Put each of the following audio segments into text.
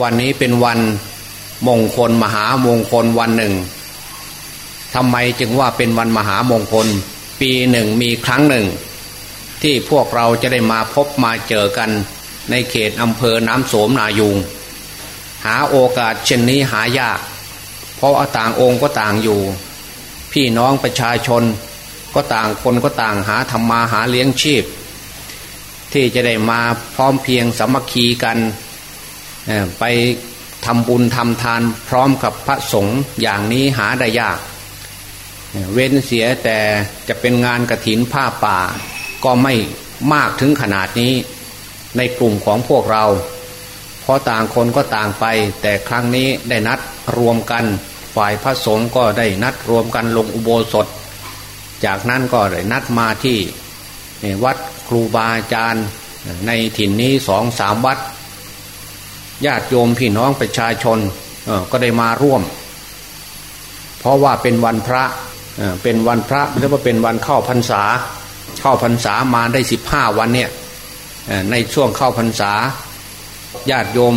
วันนี้เป็นวันมงคลมหามงคลวันหนึ่งทำไมจึงว่าเป็นวันมหามงคล ปีหนึ่งมีครั้งหนึ่ง ที่พวกเราจะได้มาพบมาเจอกันในเขตอำเภอน้ำโสมนายุง หาโอกาสเช่นนี้หายาก เพราะต่างองค์ก็ต่างอยู่ พี่น้องประชาชนก็ต่างคนก็ต่างหาทำมาหาเลี้ยงชีพ ที่จะได้มาพร้อมเพียงสามัคคีกัน ไปทำบุญทำทานพร้อมกับพระสงฆ์อย่างนี้หาได้ยาก เว้นเสียแต่จะเป็นงานกระถินผ้าป่า ก็ไม่มากถึงขนาดนี้ ในกลุ่มของพวกเรา เพราะต่างคนก็ต่างไป แต่ครั้งนี้ได้นัดรวมกัน ฝ่ายพระสงฆ์ก็ได้นัดรวมกันลงอุโบสถ จากนั้นก็ได้นัดมาที่วัดครูบาอาจารย์ในถิ่นนี้สองสามวัด ญาติโยมพี่น้องประชาชนก็ได้มาร่วม เพราะว่าเป็นวันพระเป็นวันพระหรือว่าเป็นวันเข้าพรรษา เข้าพรรษามาได้สิบห้าวันเนี่ยในช่วงเข้าพรรษาญาติโยม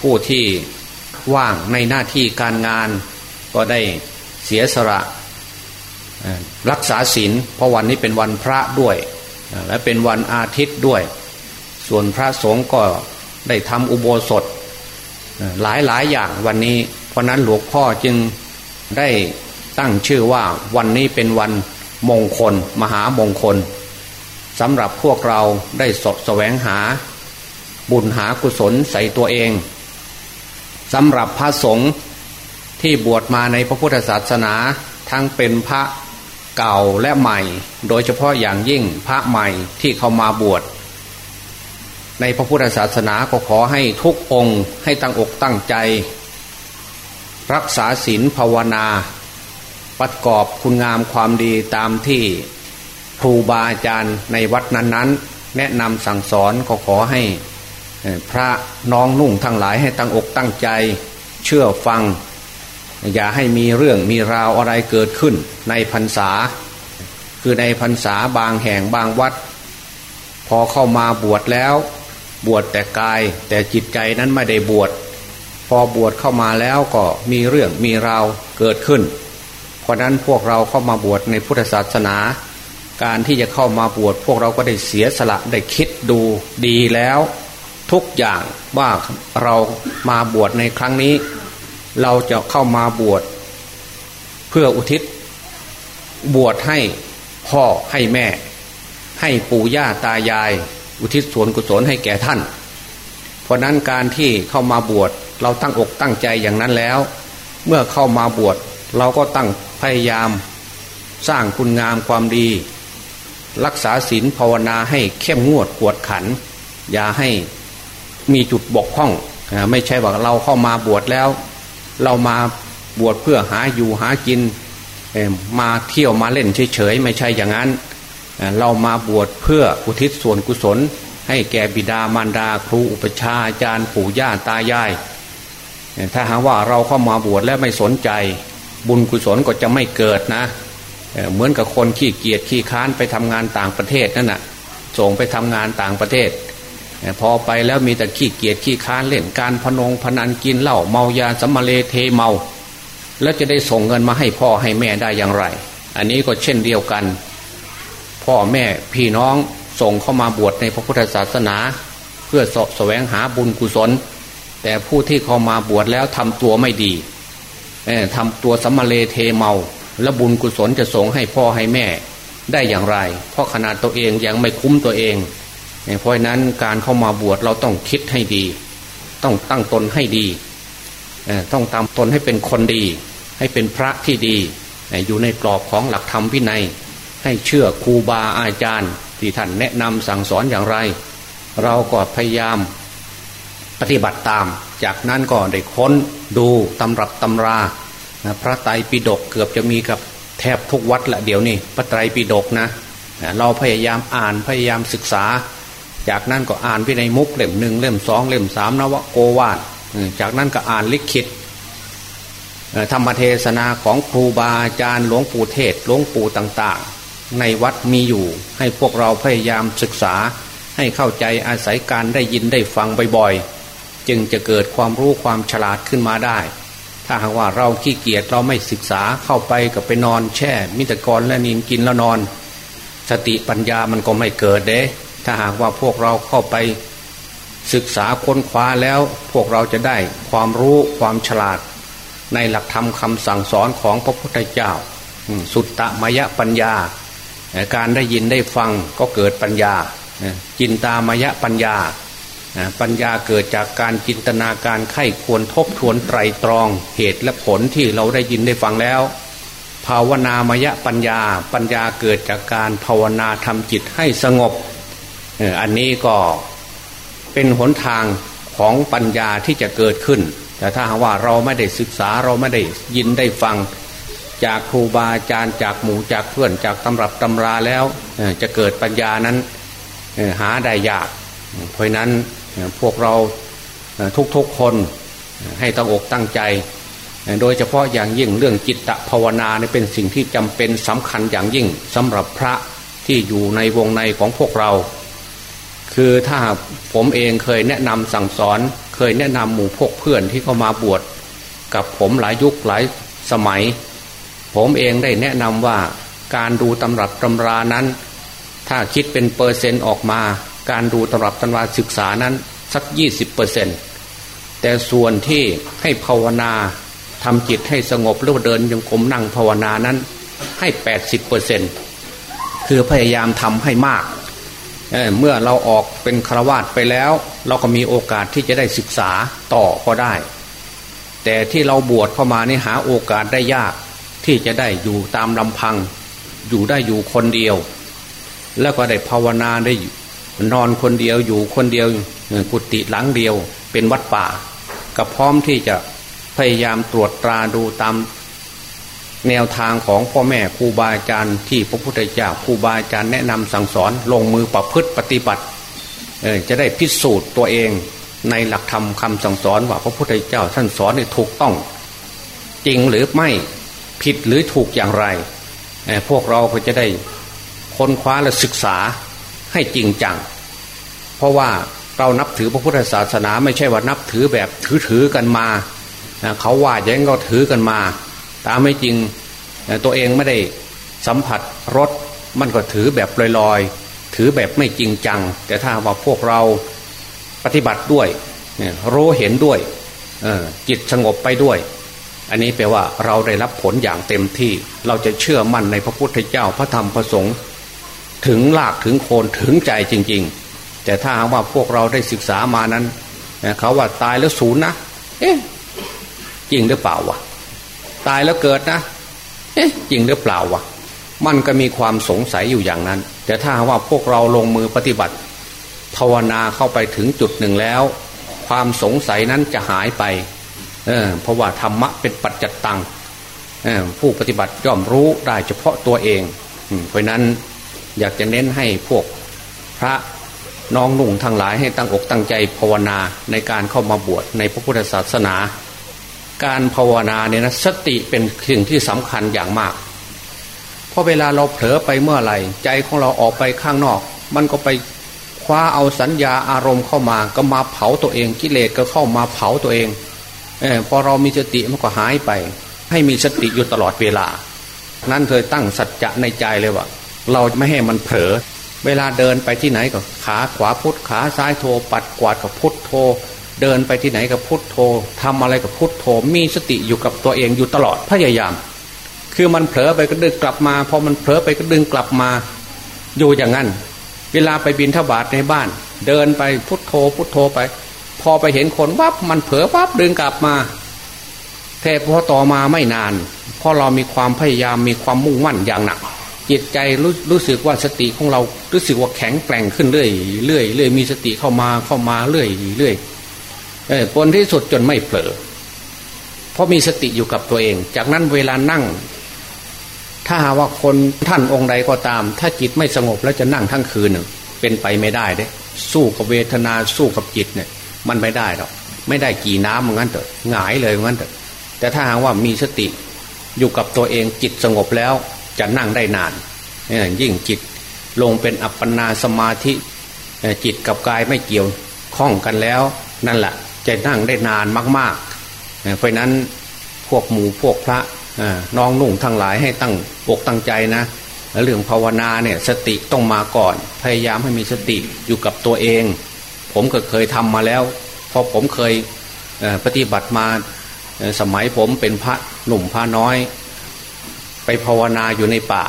ผู้ที่ว่างในหน้าที่การงานก็ได้เสียสละรักษาศีลเพราะวันนี้เป็นวันพระด้วย และเป็นวันอาทิตย์ด้วย ส่วนพระสงฆ์ก็ ได้ทำอุโบสถหลายหลายอย่างวันนี้ เพราะนั้นหลวงพ่อจึงได้ตั้งชื่อว่าวันนี้เป็นวันมงคล มหามงคลสำหรับพวกเราได้สดแสวงหา บุญหากุศลใส่ตัวเองสำหรับพระสงฆ์ที่บวชมาในพระพุทธศาสนาทั้งเป็นพระเก่าและใหม่ โดยเฉพาะอย่างยิ่งพระใหม่ที่เข้ามาบวช ในพระพุทธศาสนาก็ขอให้ทุกองค์ให้ตั้งอกตั้งใจ รักษาศีลภาวนาประกอบคุณงามความดีตามที่ครูบาอาจารย์ในวัดนั้นๆ แนะนำสั่งสอนก็ขอให้พระน้องนุ่งทั้งหลายให้ตั้งอกตั้งใจ เชื่อฟัง อย่าให้มีเรื่องมีราวอะไรเกิดขึ้นในพรรษา คือในพรรษาบางแห่งบางวัด พอเข้ามาบวชแล้ว บวชแต่กาย แต่จิตใจนั้นไม่ได้บวชพอบวชเข้ามาแล้วก็มีเรื่องมีราวเกิดขึ้น เพราะนั้นพวกเราเข้ามาบวชในพุทธศาสนา การที่จะเข้ามาบวชพวกเราก็ได้เสียสละได้คิดดูดีแล้ว ทุกอย่างว่าเรามาบวชในครั้งนี้ เราจะเข้ามาบวชเพื่ออุทิศ บวชให้พ่อให้แม่ ให้ปู่ย่าตายาย อุทิศส่วนกุศลให้แก่ท่าน เพราะนั้นการที่เข้ามาบวชเราตั้งอกตั้งใจอย่างนั้นแล้ว เมื่อเข้ามาบวชเราก็ตั้งพยายาม สร้างคุณงามความดี รักษาศีลภาวนาให้เข้มงวดกวดขัน อย่าให้มีจุดบกพร่อง ไม่ใช่ว่าเราเข้ามาบวชแล้ว เรามาบวชเพื่อหาอยู่หากินมาเที่ยวมาเล่นเฉยๆไม่ใช่อย่างนั้น เรามาบวชเพื่ออุทิศส่วนกุศล ให้แก่บิดามารดาครูอุปชาอาจารย์ปู่ย่าตายาย ถ้าหากว่าเราเข้ามาบวชแล้วไม่สนใจ บุญกุศลก็จะไม่เกิดนะเหมือนกับคนขี้เกียจขี้ค้านไปทำงานต่างประเทศนั่นนะ่ะส่งไปทำงานต่างประเทศ พอไปแล้วมีแต่ขี้เกียจขี้ค้านเล่นการพนงพนันกินเหล้าเมายาสมมาเลเทเมา แล้วจะได้ส่งเงินมาให้พ่อให้แม่ได้อย่างไร อันนี้ก็เช่นเดียวกัน พ่อแม่พี่น้องส่งเข้ามาบวชในพระพุทธศาสนา เพื่อสะแสวงหาบุญกุศล แต่ผู้ที่เข้ามาบวชแล้วทำตัวไม่ดีทำตัวสัมมาเลเทเมา แล้วบุญกุศลจะส่งให้พ่อให้แม่ได้อย่างไร เพราะขนาดตัวเองยังไม่คุ้มตัวเอง เพราะนั้นการเข้ามาบวชเราต้องคิดให้ดี ต้องตั้งตนให้ดี ต้องตามตนให้เป็นคนดี ให้เป็นพระที่ดี อยู่ในกรอบของหลักธรรมวินัย ให้เชื่อครูบาอาจารย์ ที่ท่านแนะนำสั่งสอนอย่างไร เราก็พยายามปฏิบัติตาม จากนั้นก็ได้ค้นดูตำรับตำราพระไตรปิฎกเกือบจะมีกับแทบทุกวัดละเดี๋ยวนี้พระไตรปิฎกนะเราพยายามอ่านพยายามศึกษา จากนั้นก็อ่านวินัยมุกเล่มหนึ่งเล่มสองเล่มสามนวโกวาทจากนั้นก็อ่านลิขิตธรรมเทศนาของครูบาอาจารย์หลวงปู่เทศหลวงปู่ต่าง ในวัดมีอยู่ ให้พวกเราพยายามศึกษา ให้เข้าใจอาศัยการได้ยินได้ฟังบ่อยๆ จึงจะเกิดความรู้ความฉลาดขึ้นมาได้ ถ้าหากว่าเราขี้เกียจเราไม่ศึกษาเข้าไปกับไปนอนแช่ มิตรกรและนินกินแล้วนอน สติปัญญามันก็ไม่เกิดเด้ถ้าหากว่าพวกเราเข้าไปศึกษาค้นคว้าแล้วพวกเราจะได้ความรู้ความฉลาด ในหลักธรรมคำสั่งสอนของพระพุทธเจ้า สุตตมยปัญญา การได้ยินได้ฟังก็เกิดปัญญาจินตามยะปัญญา ปัญญาเกิดจากการจินตนาการไข้ควรทบทวนไตรตรองเหตุและผลที่เราได้ยินได้ฟังแล้ว ภาวนามยะปัญญา ปัญญาเกิดจากการภาวนาทำจิตให้สงบ อันนี้ก็เป็นหนทางของปัญญาที่จะเกิดขึ้น แต่ถ้าว่าเราไม่ได้ศึกษาเราไม่ได้ยินได้ฟัง จากครูบาอาจารย์จากหมู่จากเพื่อนจากตำรับตำราแล้วจะเกิดปัญญานั้นหาได้ยาก เพราะนั้นพวกเราทุกๆคนให้ตั้งอกตั้งใจ โดยเฉพาะอย่างยิ่งเรื่องจิตตภาวนาเป็นสิ่งที่จำเป็นสำคัญอย่างยิ่งสำหรับพระที่อยู่ในวงในของพวกเรา คือถ้าผมเองเคยแนะนำสั่งสอน เคยแนะนำหมู่พวกเพื่อนที่เขามาบวชกับผมหลายยุคหลายสมัย ผมเองได้แนะนำว่าการดูตำรับตำรานั้น ถ้าคิดเป็นเปอร์เซนต์ออกมา การดูตำรับตำราศึกษานั้นสักยี่สิบเปอร์เซนต์แต่ส่วนที่ให้ภาวนาทำจิตให้สงบแล้วเดินจงกรมนั่งภาวนานั้นให้แปดสิบเปอร์เซนต์คือพยายามทำให้มากเมื่อเราออกเป็นฆราวาสไปแล้ว เราก็มีโอกาสที่จะได้ศึกษาต่อก็ได้ แต่ที่เราบวชเข้ามานี่หาโอกาสได้ยาก ที่จะได้อยู่ตามลำพัง อยู่ได้อยู่คนเดียว แล้วก็ได้ภาวนาได้นอนคนเดียวอยู่คนเดียวกุฏิหลังเดียว เป็นวัดป่า ก็พร้อมที่จะพยายามตรวจตราดูตามแนวทางของพ่อแม่ครูบาอาจารย์ที่พระพุทธเจ้าครูบาอาจารย์แนะนำสั่งสอนลงมือประพฤติปฏิบัติจะได้พิสูจน์ตัวเองในหลักธรรมคำสั่งสอนว่าพระพุทธเจ้าท่านสอนถูกต้อง จริงหรือไม่ ผิดหรือถูกอย่างไร พวกเราก็จะได้ค้นคว้าและศึกษาให้จริงจัง เพราะว่าเรานับถือพระพุทธศาสนาไม่ใช่ว่านับถือแบบถือถือกันมา เขาว่าอย่างนั้นก็ถือกันมา ตามไม่จริงตัวเองไม่ได้สัมผัสรสมันก็ถือแบบลอยๆ ถือแบบไม่จริงจัง แต่ถ้าว่าพวกเราปฏิบัติด้วยรู้เห็นด้วยจิตสงบไปด้วย อันนี้แปลว่าเราได้รับผลอย่างเต็มที่ เราจะเชื่อมั่นในพระพุทธเจ้าพระธรรมพระสงฆ์ถึงลากถึงโคนถึงใจจริง ๆ แต่ถ้าว่าพวกเราได้ศึกษามานั้นเขาว่าตายแล้วศูนย์นะเอ๊ะจริงหรือเปล่าวะตายแล้วเกิดนะเอ๊ะจริงหรือเปล่าวะมันก็มีความสงสัยอยู่อย่างนั้น แต่ถ้าว่าพวกเราลงมือปฏิบัติ ภาวนาเข้าไปถึงจุดหนึ่งแล้ว ความสงสัยนั้นจะหายไป เออเพราะว่าธรรมะเป็นปัจจัตตังผู้ปฏิบัติย่อมรู้ได้เฉพาะตัวเอง เพราะนั้นอยากจะเน้นให้พวกพระน้องนุ่งทั้งหลายให้ตั้งอกตั้งใจภาวนาในการเข้ามาบวชในพระพุทธศาสนา การภาวนาเนี่ยนะสติเป็นสิ่งที่สำคัญอย่างมาก เพราะเวลาเราเผลอไปเมื่อไหร่ใจของเราออกไปข้างนอก มันก็ไปคว้าเอาสัญญาอารมณ์เข้ามาก็มาเผาตัวเองกิเลสก็เข้ามาเผาตัวเอง พอเรามีสติมันก็หายไป ให้มีสติอยู่ตลอดเวลา นั้นเคยตั้งสัจจะในใจเลยว่า เราไม่ให้มันเผลอเวลาเดินไปที่ไหนก็ขาขวาพุทขาซ้ายโทปัดกวาดกับพุทโท เดินไปที่ไหนกับพุทโธทำอะไรกับพุทโธมีสติอยู่กับตัวเองอยู่ตลอดพยายาม คือมันเผลอไปก็ดึงกลับมาพอมันเผลอไปก็ดึงกลับมาอยู่อย่างนั้น เวลาไปบินทบาทในบ้าน เดินไปพุทโธพุทโธไป พอไปเห็นคนวับมันเผลอวับดึงกลับมาแต่พอต่อมาไม่นานพอเรามีความพยายามมีความมุ่งมั่นอย่างหนักจิตใจรู้รู้สึกว่าสติของเรารู้สึกว่าแข็งแกร่งขึ้นเรื่อยเรื่อยเรื่อยมีสติเข้ามาเข้ามาเรื่อยเรื่อยเออผลที่สุดจนไม่เผลอเพราะมีสติอยู่กับตัวเอง จากนั้นเวลานั่ง ถ้าหาว่าคนท่านองค์ใดก็ตาม ถ้าจิตไม่สงบแล้วจะนั่งทั้งคืนเป็นไปไม่ได้เด้สู้กับเวทนาสู้กับจิตเนี่ย มันไม่ได้หรอกไม่ได้กี่น้ำเหมือนกันเถอะหงายเลยเหมือนกันเถอะแต่ถ้าหากว่ามีสติอยู่กับตัวเองจิตสงบแล้วจะนั่งได้นานยิ่งจิตลงเป็นอัปปนาสมาธิจิตกับกายไม่เกี่ยวข้องกันแล้ว นั่นแหละจะนั่งได้นานมากๆเพราะนั้นพวกหมู่พวกพระน้องนุ่งทั้งหลายให้ตั้งอกตั้งใจนะเรื่องภาวนาเนี่ยสติต้องมาก่อน พยายามให้มีสติอยู่กับตัวเอง ผมก็เคยทำมาแล้วพอผมเคยปฏิบัติมาสมัยผมเป็นพระหนุ่มพระน้อย ไปภาวนาอยู่ในป่า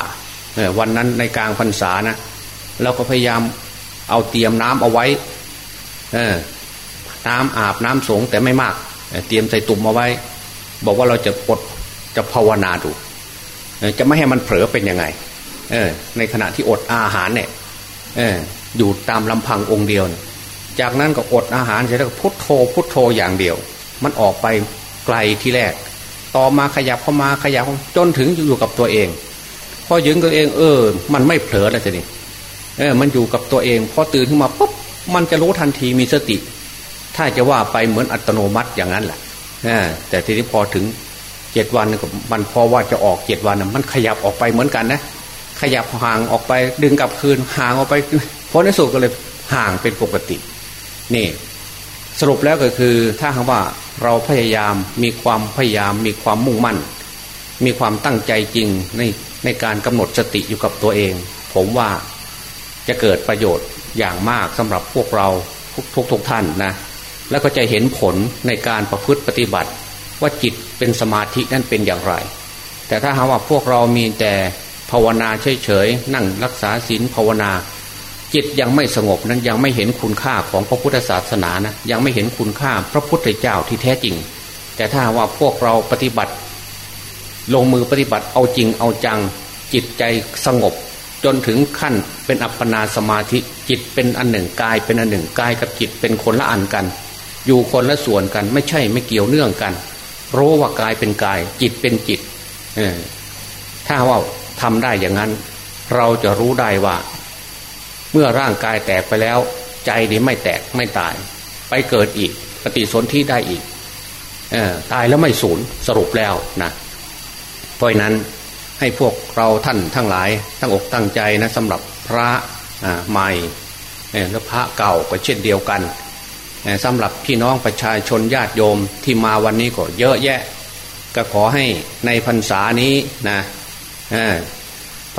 วันนั้นในกลางพรรษานะเราก็พยายามเอาเตรียมน้ำเอาไว้น้ำอาบน้ำสงแต่ไม่มาก เตรียมใส่ตุ่มเอาไว้ บอกว่าเราจะอดจะภาวนาดูจะไม่ให้มันเผลอเป็นยังไงในขณะที่อดอาหารเนี่ยอยู่ตามลำพังองค์เดียว จากนั้นก็อดอาหารเสร็จแล้วก็พุทโธพุทโธอย่างเดียว มันออกไปไกลที่แรก ต่อมาขยับเข้ามาขยับจนถึงอยู่กับตัวเองพอยึงตัวเองเออ มันไม่เผลอแล้วจะนี่เออมันอยู่กับตัวเองพอตื่นขึ้นมาปุ๊บมันจะรู้ทันทีมีสติ ถ้าจะว่าไปเหมือนอัตโนมัติอย่างนั้นแหละแต่ทีนี้พอถึงเจ็ดวันมันพอว่าจะออกเจ็ดวันมันขยับออกไปเหมือนกันนะ ขยับห่างออกไปดึงกลับคืนห่างออกไปเพราะในสุดก็เลยห่างเป็นปกติ นี่สรุปแล้วก็คือถ้าหากว่าเราพยายามมีความพยายามมีความมุ่งมั่น มีความตั้งใจจริงในในการกำหนดสติอยู่กับตัวเอง ผมว่าจะเกิดประโยชน์อย่างมากสำหรับพวกเราทุกทุกทุกท่านนะแล้วก็จะเห็นผลในการประพฤติปฏิบัติ ว่าจิตเป็นสมาธินั่นเป็นอย่างไร แต่ถ้าหากว่าพวกเรามีแต่ภาวนาเฉยๆนั่งรักษาศีลภาวนา จิตยังไม่สงบนั้นยังไม่เห็นคุณค่าของพระพุทธศาสนานะยังไม่เห็นคุณค่าพระพุทธเจ้าที่แท้จริง แต่ถ้าว่าพวกเราปฏิบัติ ลงมือปฏิบัติเอาจริงเอาจัง จิตใจสงบ จนถึงขั้นเป็นอัปปนาสมาธิจิตเป็นอันหนึ่งกายเป็นอันหนึ่งกายกับจิตเป็นคนละอันกัน อยู่คนละส่วนกันไม่ใช่ไม่เกี่ยวเนื่องกันรู้ว่ากายเป็นกาย จิตเป็นจิตถ้าว่าทำได้อย่างนั้น เราจะรู้ได้ว่า เมื่อร่างกายแตกไปแล้ว ใจนี้ไม่แตกไม่ตาย ไปเกิดอีก ปฏิสนธิได้อีกอตายแล้วไม่สูญสรุปแล้วนะเพราะนั้นให้พวกเราท่านทั้งหลายตั้งอกตั้งใจนะสำหรับพระใหม่และพระเก่าก็เช่นเดียวกันสำหรับพี่น้องประชาชนญาติโยมที่มาวันนี้ก็เยอะแยะ ก็ขอให้ในพรรษานี้นะ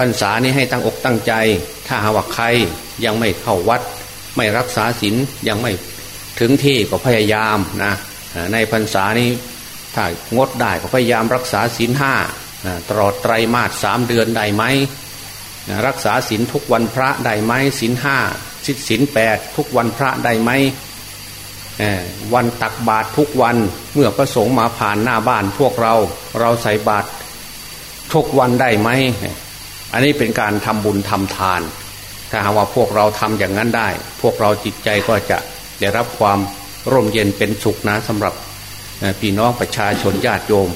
รรษานี้ให้ตั้งอกตั้งใจ ถ้าหาว่าใครยังไม่เข้าวัด ไม่รักษาศีลยังไม่ถึงที่ก็พยายามนะในพรรษานี้ถ้างดได้ก็พยายามรักษาศีลห้าตลอดไตรมาสสามเดือนได้ไหมรักษาศีลทุกวันพระได้ไหมศีลห้าศีลแปดทุกวันพระได้ไหมวันตักบาตรทุกวันเมื่อพระสงฆ์มาผ่านหน้าบ้านพวกเราเราใส่บาตรทุกวันได้ไหม อันนี้เป็นการทำบุญทำทาน ถ้าหากว่าพวกเราทำอย่างนั้นได้ พวกเราจิตใจก็จะได้รับความร่มเย็นเป็นสุขนะสำหรับพี่น้องประชาชนญาติโยม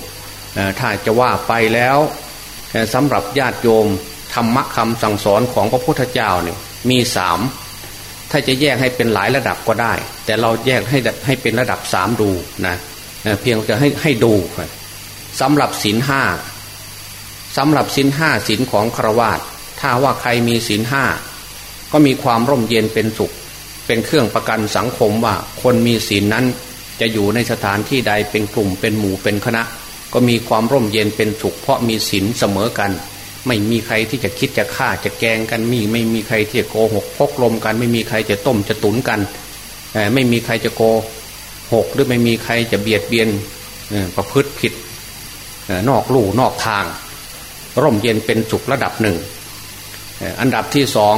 ถ้าจะว่าไปแล้วสำหรับญาติโยมธรรมะคำสั่งสอนของพระพุทธเจ้าเนี่ยมีสามถ้าจะแยกให้เป็นหลายระดับก็ได้ แต่เราแยกให้ให้เป็นระดับสามดูนะเพียงจะให้ให้ดูสำหรับศีลห้า สำหรับสินห้าสินของครวาตถ้าว่าใครมีสินห้าก็มีความร่มเย็นเป็นสุข เป็นเครื่องประกันสังคมว่าคนมีศีลนั้นจะอยู่ในสถานที่ใดเป็นกลุ่มเป็นหมู่เป็นคณะ ก็มีความร่มเย็นเป็นสุข เพราะมีศีลเสมอกัน ไม่มีใครที่จะคิดจะฆ่าจะแกงกันมี ไม่มีใครที่จะโกหกพกลมกัน ไม่มีใครจะต้มจะตุนกันไม่มีใครจะโกหกหรือไม่มีใครจะเบียดเบียนประพฤติผิดนอกลู่นอกทาง ร่มเย็นเป็นสุขระดับหนึ่ง อันดับที่สอง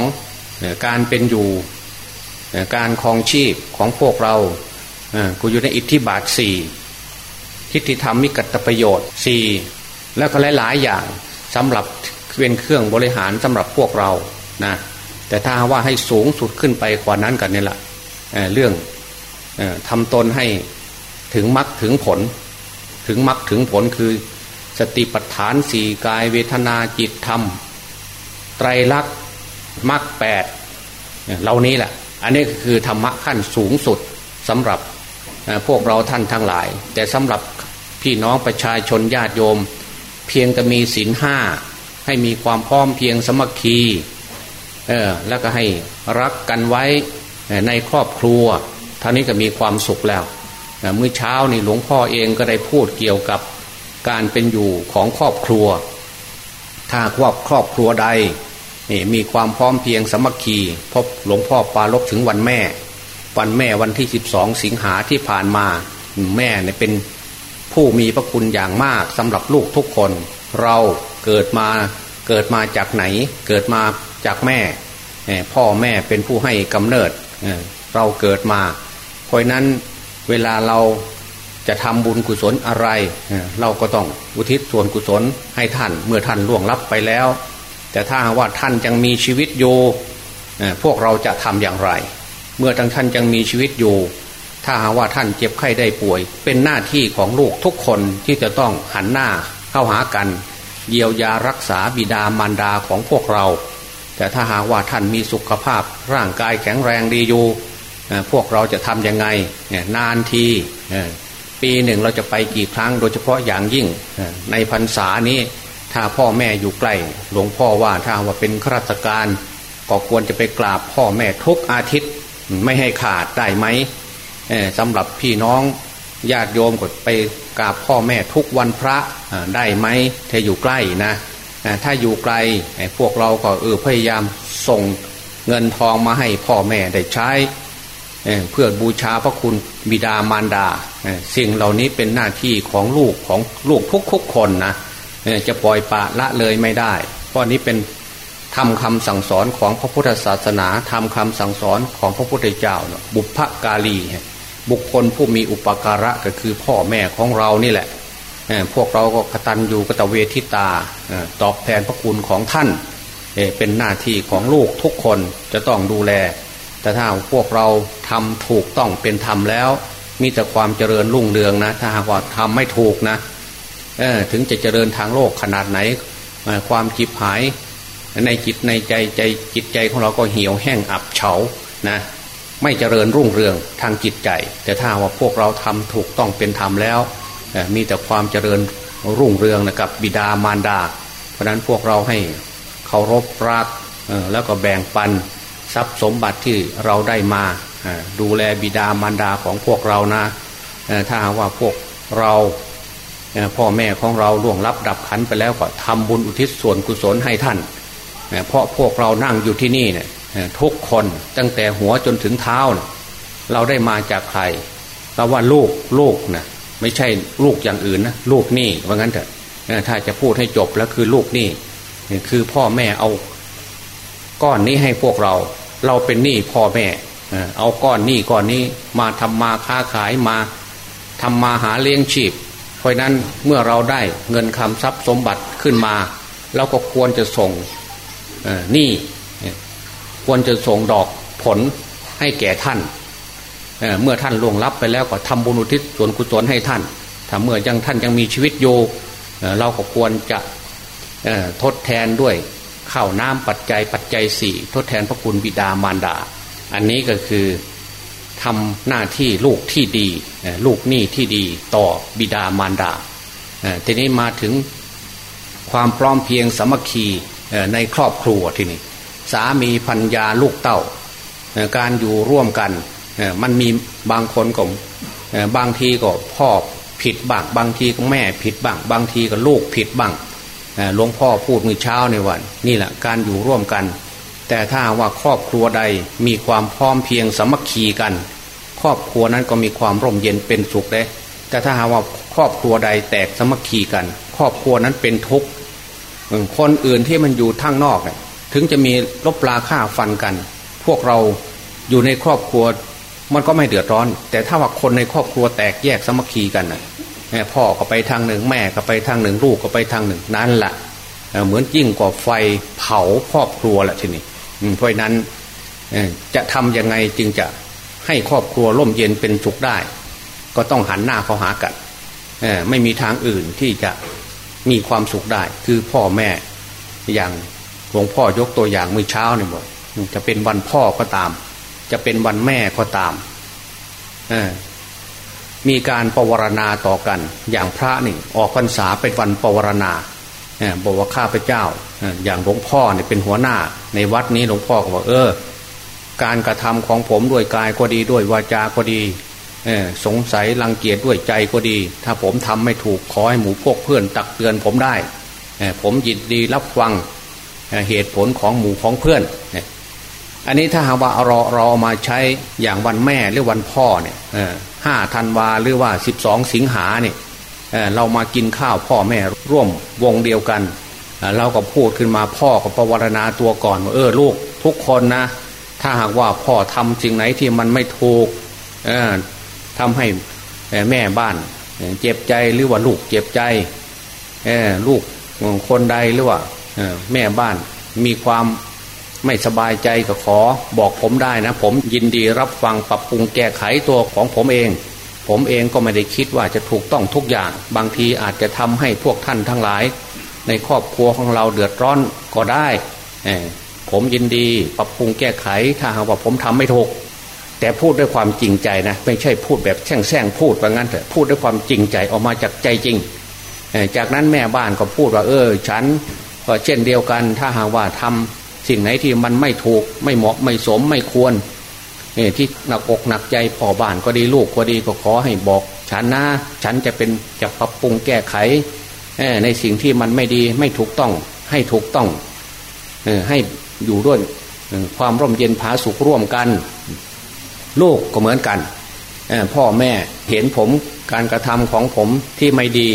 การเป็นอยู่การคลองชีพของพวกเรากูอยู่ในอิทธิบาทสี่ทิฏฐิธรรมมิกัตประโยชน์สี่แล้วก็หลาย ๆ อย่างสำหรับเป็นเครื่องบริหารสำหรับพวกเรานะแต่ถ้าว่าให้สูงสุดขึ้นไปกว่านั้นกันนี่แหละเเรื่องทำตนให้ถึงมรรคถึงผล ถึงมรรคถึงผลคือ สติปัฏฐานสี่กายเวทนาจิตธรรม ไตรลักษณ์มรรคแปดเหล่านี้แหละ อันนี้คือธรรมะขั้นสูงสุดสำหรับพวกเราท่านทั้งหลาย แต่สำหรับพี่น้องประชาชนญาติโยม เพียงแต่มีศีลห้าให้มีความพร้อมเพียงสมัคคีเออแล้วก็ให้รักกันไว้ในครอบครัวท่านี้ก็มีความสุขแล้วเมื่อเช้านี่หลวงพ่อเองก็ได้พูดเกี่ยวกับ การเป็นอยู่ของครอบครัว ถ้าครอบครอบครัวใดมีความพร้อมเพียงสมัคคีพบหลวงพ่อปาลบถึงวันแม่ วันแม่วันที่สิบสองสิงหาที่ผ่านมา แม่เนี่ยเป็นผู้มีพระคุณอย่างมากสำหรับลูกทุกคน เราเกิดมาเกิดมาจากไหน เกิดมาจากแม่ พ่อแม่เป็นผู้ให้กำเนิดเราเกิดมา เพราะนั้นเวลาเรา จะทำบุญกุศลอะไร เราก็ต้องอุทิศส่วนกุศลให้ท่านเมื่อท่านล่วงลับไปแล้ว แต่ถ้าว่าท่านยังมีชีวิตอยู่พวกเราจะทำอย่างไร เมื่อทั้งท่านยังมีชีวิตอยู่ ถ้าหาว่าท่านเจ็บไข้ได้ป่วย เป็นหน้าที่ของลูกทุกคนที่จะต้องหันหน้าเข้าหากัน เยียวยารักษาบิดามารดาของพวกเรา แต่ถ้าหากว่าท่านมีสุขภาพร่างกายแข็งแรงดีอยู่พวกเราจะทำยังไงนานที ปีหนึ่งเราจะไปกี่ครั้ง โดยเฉพาะอย่างยิ่งในพรรษานี้ถ้าพ่อแม่อยู่ใกล้ หลวงพ่อว่าถ้าว่าเป็นข้าราชการ ก็ควรจะไปกราบพ่อแม่ทุกอาทิตย์ไม่ให้ขาดได้ไหมสำหรับพี่น้องญาติโยมก็ไปกราบพ่อแม่ทุกวันพระได้ไหมถ้าอยู่ใกล้นะถ้าอยู่ไกลพวกเราก็เออพยายามส่งเงินทองมาให้พ่อแม่ได้ใช้ เพื่อบูชาพระคุณบิดามารดาสิ่งเหล่านี้เป็นหน้าที่ของลูกของลูกทุกทุกคนนะจะปล่อยปะละเลยไม่ได้ เพราะนี้เป็นทำคำสั่งสอนของพระพุทธศาสนาทำคำสั่งสอนของพระพุทธเจ้าบุพกาลี บุคคลผู้มีอุปการะก็คือพ่อแม่ของเรานี่แหละพวกเราก็กตัญญูกตเวทิตาตอบแทนพระคุณของท่าน เป็นหน้าที่ของลูกทุกคนจะต้องดูแล แต่ถ้าพวกเราทำถูกต้องเป็นธรรมแล้ว มีแต่ความเจริญรุ่งเรืองนะ ถ้าหากว่าทำไม่ถูกนะถึงจะเจริญทางโลกขนาดไหน ความจิบหายในจิตในใจใจจิตใจของเราก็เหี่ยวแห้งอับเฉานะไม่เจริญรุ่งเรืองทางจิตใจ แต่ถ้าว่าพวกเราทำถูกต้องเป็นธรรมแล้ว มีแต่ความเจริญรุ่งเรืองนะกับบิดามารดา เพราะนั้นพวกเราให้เคารพรักแล้วก็แบ่งปัน ทรัพย์สมบัติที่เราได้มาดูแลบิดามารดาของพวกเรานะถ้าว่าพวกเราพ่อแม่ของเราล่วงลับดับขันไปแล้วก็ทำบุญอุทิศส่วนกุศลให้ท่าน เพราะพวกเรานั่งอยู่ที่นี่เนี่ยทุกคนตั้งแต่หัวจนถึงเท้าเราได้มาจากใครเราว่าลูกลูกนะไม่ใช่ลูกอย่างอื่นนะลูกนี่ว่างั้นเถอะถ้าจะพูดให้จบแล้วคือลูกนี่คือพ่อแม่เอา ก้อนนี้ให้พวกเรา เราเป็นหนี้พ่อแม่เอาก้อนหนี้ก้อนนี้มาทำมาค้าขายมาทำมาหาเลี้ยงชีพ เพราะนั้นเมื่อเราได้เงินคำทรัพย์สมบัติขึ้นมา เราก็ควรจะส่งหนี้ควรจะส่งดอกผลให้แก่ท่านเเมื่อท่านล่วงลับไปแล้วก็ทำบุญอุทิศส่วนกุศลให้ท่านถ้าเมื่อยังท่านยังมีชีวิตอยู่เราก็ควรจะทดแทนด้วย ข้าวน้ำปัจจัยปัจจัยสี่ทดแทนพระคุณบิดามารดา อันนี้ก็คือทำหน้าที่ลูกที่ดี ลูกหนี้ที่ดีต่อบิดามารดาทีนี้มาถึงความพร้อมเพียงสมัคคีในครอบครัวที่นี่สามีพัญญาลูกเต้า การอยู่ร่วมกันมันมีบางคนก็บางทีก็พ่อผิดบ้างบางทีก็แม่ผิดบ้าง บางทีก็ลูกผิดบ้าง หลวงพ่อพูดเมื่อเช้าในวัน นี่แหละการอยู่ร่วมกัน แต่ถ้าว่าครอบครัวใดมีความพร้อมเพียงสมัคคีกัน ครอบครัวนั้นก็มีความร่มเย็นเป็นสุขได้ แต่ถ้าหาว่าครอบครัวใดแตกสมัคคีกัน ครอบครัวนั้นเป็นทุกข์คนอื่นที่มันอยู่ทางนอกถึงจะมีลบปลาฆ่าฟันกัน พวกเราอยู่ในครอบครัวมันก็ไม่เดือดร้อน แต่ถ้าว่าคนในครอบครัวแตกแยกสมัคคีกันแม่ พ่อก็ไปทางหนึ่งแม่ก็ไปทางหนึ่งลูกก็ไปทางหนึ่งนั่นแหละเหมือนยิ่งกว่าไฟเผาครอบครัวแหละทีนี้เพราะนั้นจะทำยังไงจึงจะให้ครอบครัวร่มเย็นเป็นสุขได้ ก็ต้องหันหน้าเข้าหากันไม่มีทางอื่นที่จะมีความสุขได้ คือพ่อแม่อย่างหลวงพ่อยกตัวอย่างมือเช้าเนี่ยบอกจะเป็นวันพ่อก็ตาม จะเป็นวันแม่ก็ตาม มีการปวารณาต่อกัน อย่างพระนี่ออกพรรษาเป็นวันปวารณาบอกว่าข้าพเจ้า อย่างหลวงพ่อเนี่ยเป็นหัวหน้า ในวัดนี้หลวงพ่อก็บอกเออ การกระทำของผมด้วยกายก็ดีด้วยวาจาก็ดีสงสัยรังเกียจด้วยใจก็ดี ถ้าผมทำไม่ถูกขอให้หมู่พวกเพื่อนตักเตือนผมได้ ผมยินดีรับฟังเหตุผลของหมู่ของเพื่อน อันนี้ถ้าหากว่าเราเรามาใช้อย่างวันแม่หรือวันพ่อเนี่ย ห้าธันวาหรือว่าสิบสองสิงหาเนี่ยเรามากินข้าวพ่อแม่ร่วมวงเดียวกัน เราก็พูดขึ้นมาพ่อก็ประวรณาตัวก่อนว่าเออลูกทุกคนนะ ถ้าหากว่าพ่อทำสิ่งไหนที่มันไม่ถูกทำให้แม่บ้าน เจ็บใจหรือว่าลูกเจ็บใจลูกคนใดหรือว่าแม่บ้านมีความ ไม่สบายใจก็ขอบอกผมได้นะ ผมยินดีรับฟังปรับปรุงแก้ไขตัวของผมเอง ผมเองก็ไม่ได้คิดว่าจะถูกต้องทุกอย่าง บางทีอาจจะทำให้พวกท่านทั้งหลาย ในครอบครัวของเราเดือดร้อนก็ได้ผมยินดีปรับปรุงแก้ไขถ้าหากว่าผมทำไม่ถูกแต่พูดด้วยความจริงใจนะ ไม่ใช่พูดแบบแช่งแซงพูดว่างั้นเถอะพูดด้วยความจริงใจออกมาจากใจจริง จากนั้นแม่บ้านก็พูดว่า เออ ฉันก็เช่นเดียวกัน ถ้าหากว่าทำ สิ่งไหนที่มันไม่ถูกไม่เหมาะไม่สมไม่ควรที่หนักอกหนักใจพ่อบ้านก็ดีลูกก็ดีก็ขอให้บอก ฉันนะฉันจะเป็นจะปรับปรุงแก้ไขในสิ่งที่มันไม่ดีไม่ถูกต้อง ให้ถูกต้องให้อยู่ด้วยความร่มเย็นผาสุขร่วมกัน ลูกก็เหมือนกันพ่อแม่เห็นผมการกระทำของผมที่ไม่ดี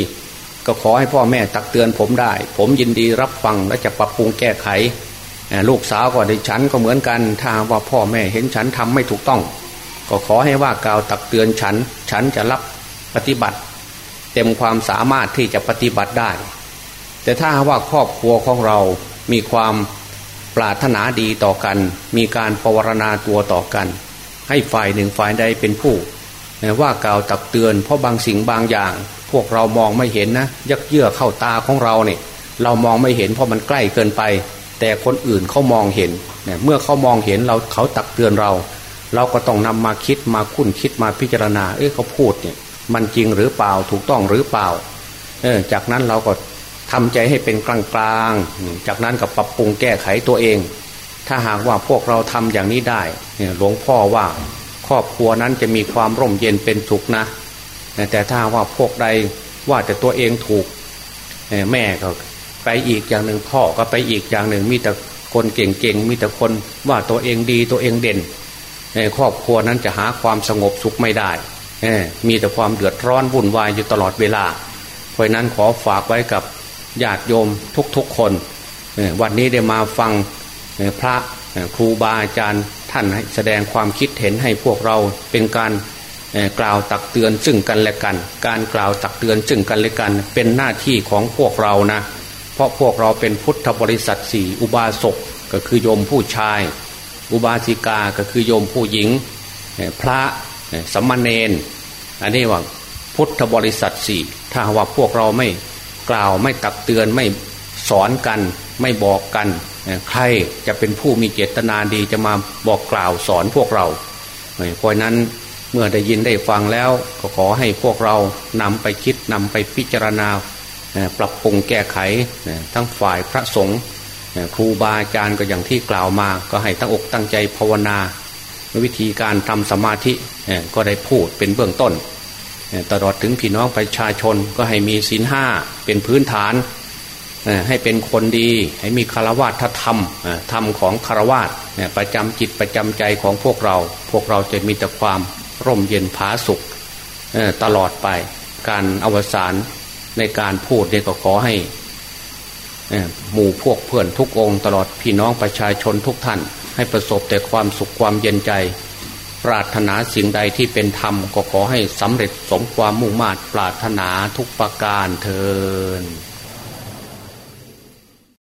ก็ขอให้พ่อแม่ตักเตือนผมได้ ผมยินดีรับฟังและจะปรับปรุงแก้ไข ลูกสาวก็ดิฉันก็เหมือนกัน ถ้าว่าพ่อแม่เห็นฉันทำไม่ถูกต้อง ก็ขอให้ว่ากล่าวตักเตือนฉัน ฉันจะรับปฏิบัติ เต็มความสามารถที่จะปฏิบัติได้ แต่ถ้าว่าครอบครัวของเรามีความปรารถนาดีต่อกัน มีการปวารณาตัวต่อกัน ให้ฝ่ายหนึ่งฝ่ายใดเป็นผู้ว่ากล่าวตักเตือนเพราะบางสิ่งบางอย่าง พวกเรามองไม่เห็นนะยักเยื่อเข้าตาของเราเนี่ยเรามองไม่เห็นเพราะมันใกล้เกินไป แต่คนอื่นเขามองเห็นเนี่ยเมื่อเขามองเห็นเราเขาตักเตือนเรา เราก็ต้องนำมาคิดมาคุ้นคิดมาพิจารณา เอ้เขาพูดเนี่ย มันจริงหรือเปล่าถูกต้องหรือเปล่า เออจากนั้นเราก็ทำใจให้เป็นกลางกลางจากนั้นก็ปรับปรุงแก้ไขตัวเอง ถ้าหากว่าพวกเราทำอย่างนี้ได้หลวงพ่อว่าครอบครัวนั้นจะมีความร่มเย็นเป็นสุขนะ แต่ถ้าว่าพวกใดว่าแต่ตัวเองถูกแม่ก็ ไปอีกอย่างหนึ่งพ่อก็ไปอีกอย่างหนึ่งมีแต่คนเก่งๆมีแต่คนว่าตัวเองดีตัวเองเด่นครอบครัวนั้นจะหาความสงบสุขไม่ได้มีแต่ความเดือดร้อนวุ่นวายอยู่ตลอดเวลา เพราะนั้นขอฝากไว้กับญาติโยมทุกๆคนวันนี้ได้มาฟังพระครูบาอาจารย์ท่านแสดงความคิดเห็นให้พวกเราเป็นการกล่าวตักเตือนซึ่งกันและกัน การกล่าวตักเตือนซึ่งกันและกัน เป็นหน้าที่ของพวกเรานะ เพราะพวกเราเป็นพุทธบริษัทสี่อุบาสกก็คือโยมผู้ชาย อุบาสิกาก็คือโยมผู้หญิง พระสัมมาเนนอันนี้ว่าพุทธบริษัทสี่ถ้าว่าพวกเราไม่กล่าวไม่ตักเตือนไม่สอนกันไม่บอกกัน ใครจะเป็นผู้มีเจตนาดีจะมาบอกกล่าวสอนพวกเราเพราะนั้นเมื่อได้ยินได้ฟังแล้วก็ขอให้พวกเรานำไปคิดนำไปพิจารณา ปรับปรุงแก้ไขทั้งฝ่ายพระสงฆ์ครูบาอาจารย์ก็อย่างที่กล่าวมาก็ให้ตั้งอกตั้งใจภาวนา วิธีการทำสมาธิก็ได้พูดเป็นเบื้องต้น ตลอดถึงพี่น้องประชาชนก็ให้มีศีลห้าเป็นพื้นฐาน ให้เป็นคนดีให้มีคารวะธรรมธรรมของคารวะประจำจิตประจำใจของพวกเรา พวกเราจะมีแต่ความร่มเย็นผาสุขตลอดไปการอวสาน ในการพูดเนี่ยก็ขอให้หมู่พวกเพื่อนทุกองตลอดพี่น้องประชาชนทุกท่าน ให้ประสบแต่ความสุขความเย็นใจ ปรารถนาสิ่งใดที่เป็นธรรมก็ขอให้สำเร็จสมความมุ่งมา่ปรารถนาทุกประการเทอ